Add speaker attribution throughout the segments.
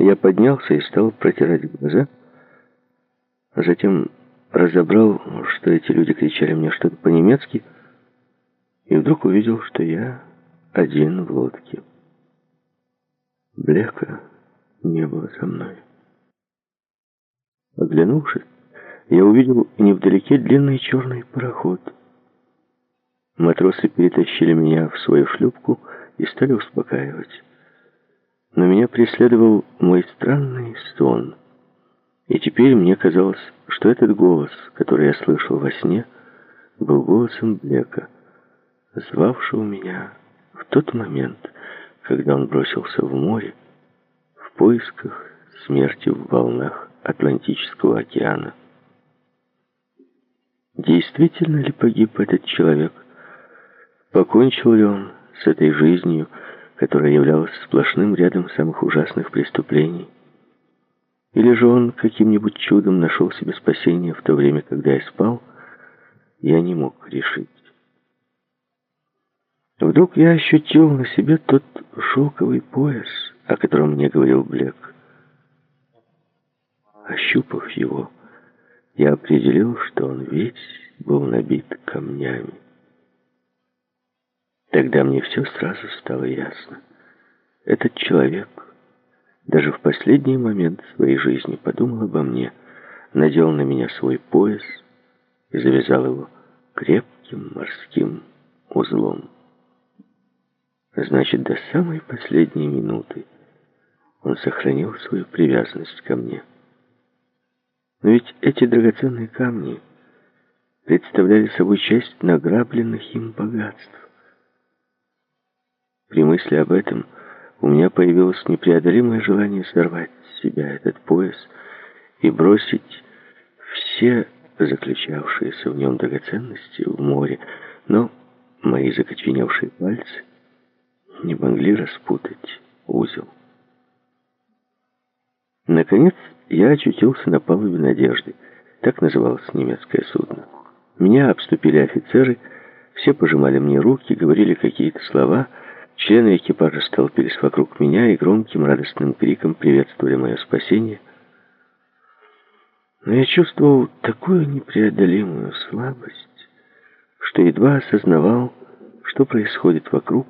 Speaker 1: Я поднялся и стал протирать глаза, а затем разобрал, что эти люди кричали мне что-то по-немецки, и вдруг увидел, что я один в лодке. Блека не было со мной. Оглянувшись, я увидел невдалеке длинный черный пароход. Матросы перетащили меня в свою шлюпку и стали успокаивать. Но меня преследовал мой странный сон. И теперь мне казалось, что этот голос, который я слышал во сне, был голосом Блека, звавшего меня в тот момент, когда он бросился в море в поисках смерти в волнах Атлантического океана. Действительно ли погиб этот человек? Покончил ли он с этой жизнью, которая являлась сплошным рядом самых ужасных преступлений? Или же он каким-нибудь чудом нашел себе спасение в то время, когда я спал? Я не мог решить. Вдруг я ощутил на себе тот шелковый пояс, о котором мне говорил Блек. Ощупав его, я определил, что он весь был набит камнями. Тогда мне все сразу стало ясно. Этот человек даже в последний момент своей жизни подумал обо мне, надел на меня свой пояс и завязал его крепким морским узлом. Значит, до самой последней минуты он сохранил свою привязанность ко мне. Но ведь эти драгоценные камни представляли собой часть награбленных им богатств. При мысли об этом у меня появилось непреодолимое желание сорвать с себя этот пояс и бросить все заключавшиеся в нем драгоценности в море, но мои закоченевшие пальцы не могли распутать узел. Наконец, я очутился на палубе «Надежды». Так называлось немецкое судно. Меня обступили офицеры, все пожимали мне руки, говорили какие-то слова. Члены экипажа столпились вокруг меня и громким радостным криком приветствовали мое спасение. Но я чувствовал такую непреодолимую слабость, что едва осознавал, что происходит вокруг,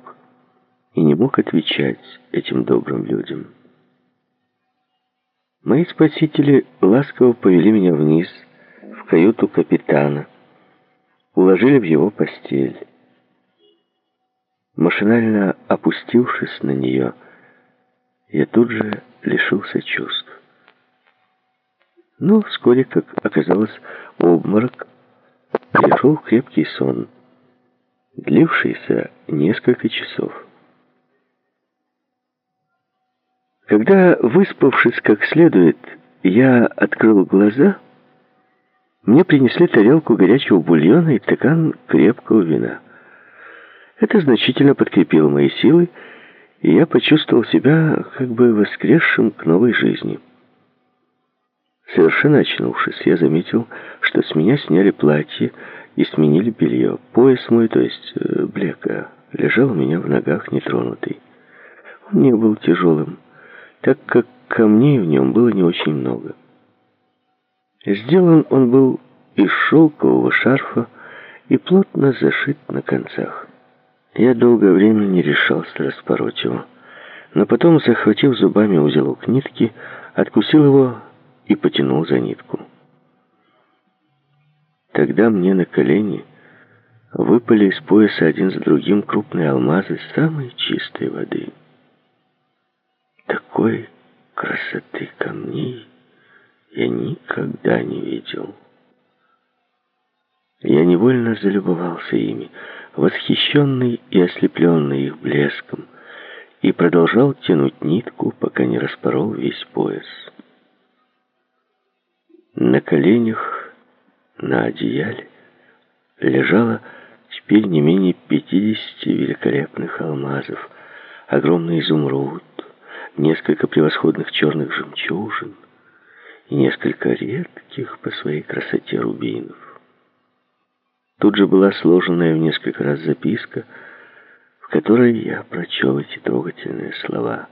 Speaker 1: и не мог отвечать этим добрым людям. Мои спасители ласково повели меня вниз, в каюту капитана, уложили в его постель. Машинально опустившись на нее, я тут же лишился чувств. Но вскоре, как оказалось, обморок пришел крепкий сон, длившийся несколько часов. Когда, выспавшись как следует, я открыл глаза, мне принесли тарелку горячего бульона и стакан крепкого вина. Это значительно подкрепило мои силы, и я почувствовал себя как бы воскресшим к новой жизни. Совершенно очнувшись, я заметил, что с меня сняли платье и сменили белье. Пояс мой, то есть э, блека, лежал у меня в ногах нетронутый. Он не был тяжелым так как камней в нем было не очень много. Сделан он был из шелкового шарфа и плотно зашит на концах. Я долгое время не решался распороть его, но потом, захватив зубами узелок нитки, откусил его и потянул за нитку. Тогда мне на колени выпали из пояса один за другим крупные алмазы самой чистой воды. Такой красоты камней я никогда не видел. Я невольно залюбовался ими, восхищенный и ослепленный их блеском, и продолжал тянуть нитку, пока не распорол весь пояс. На коленях, на одеяле, лежало теперь не менее пятидесяти великолепных алмазов, огромный изумруд, несколько превосходных черных жемчужин и несколько редких по своей красоте рубинов. Тут же была сложенная в несколько раз записка, в которой я прочел эти трогательные слова.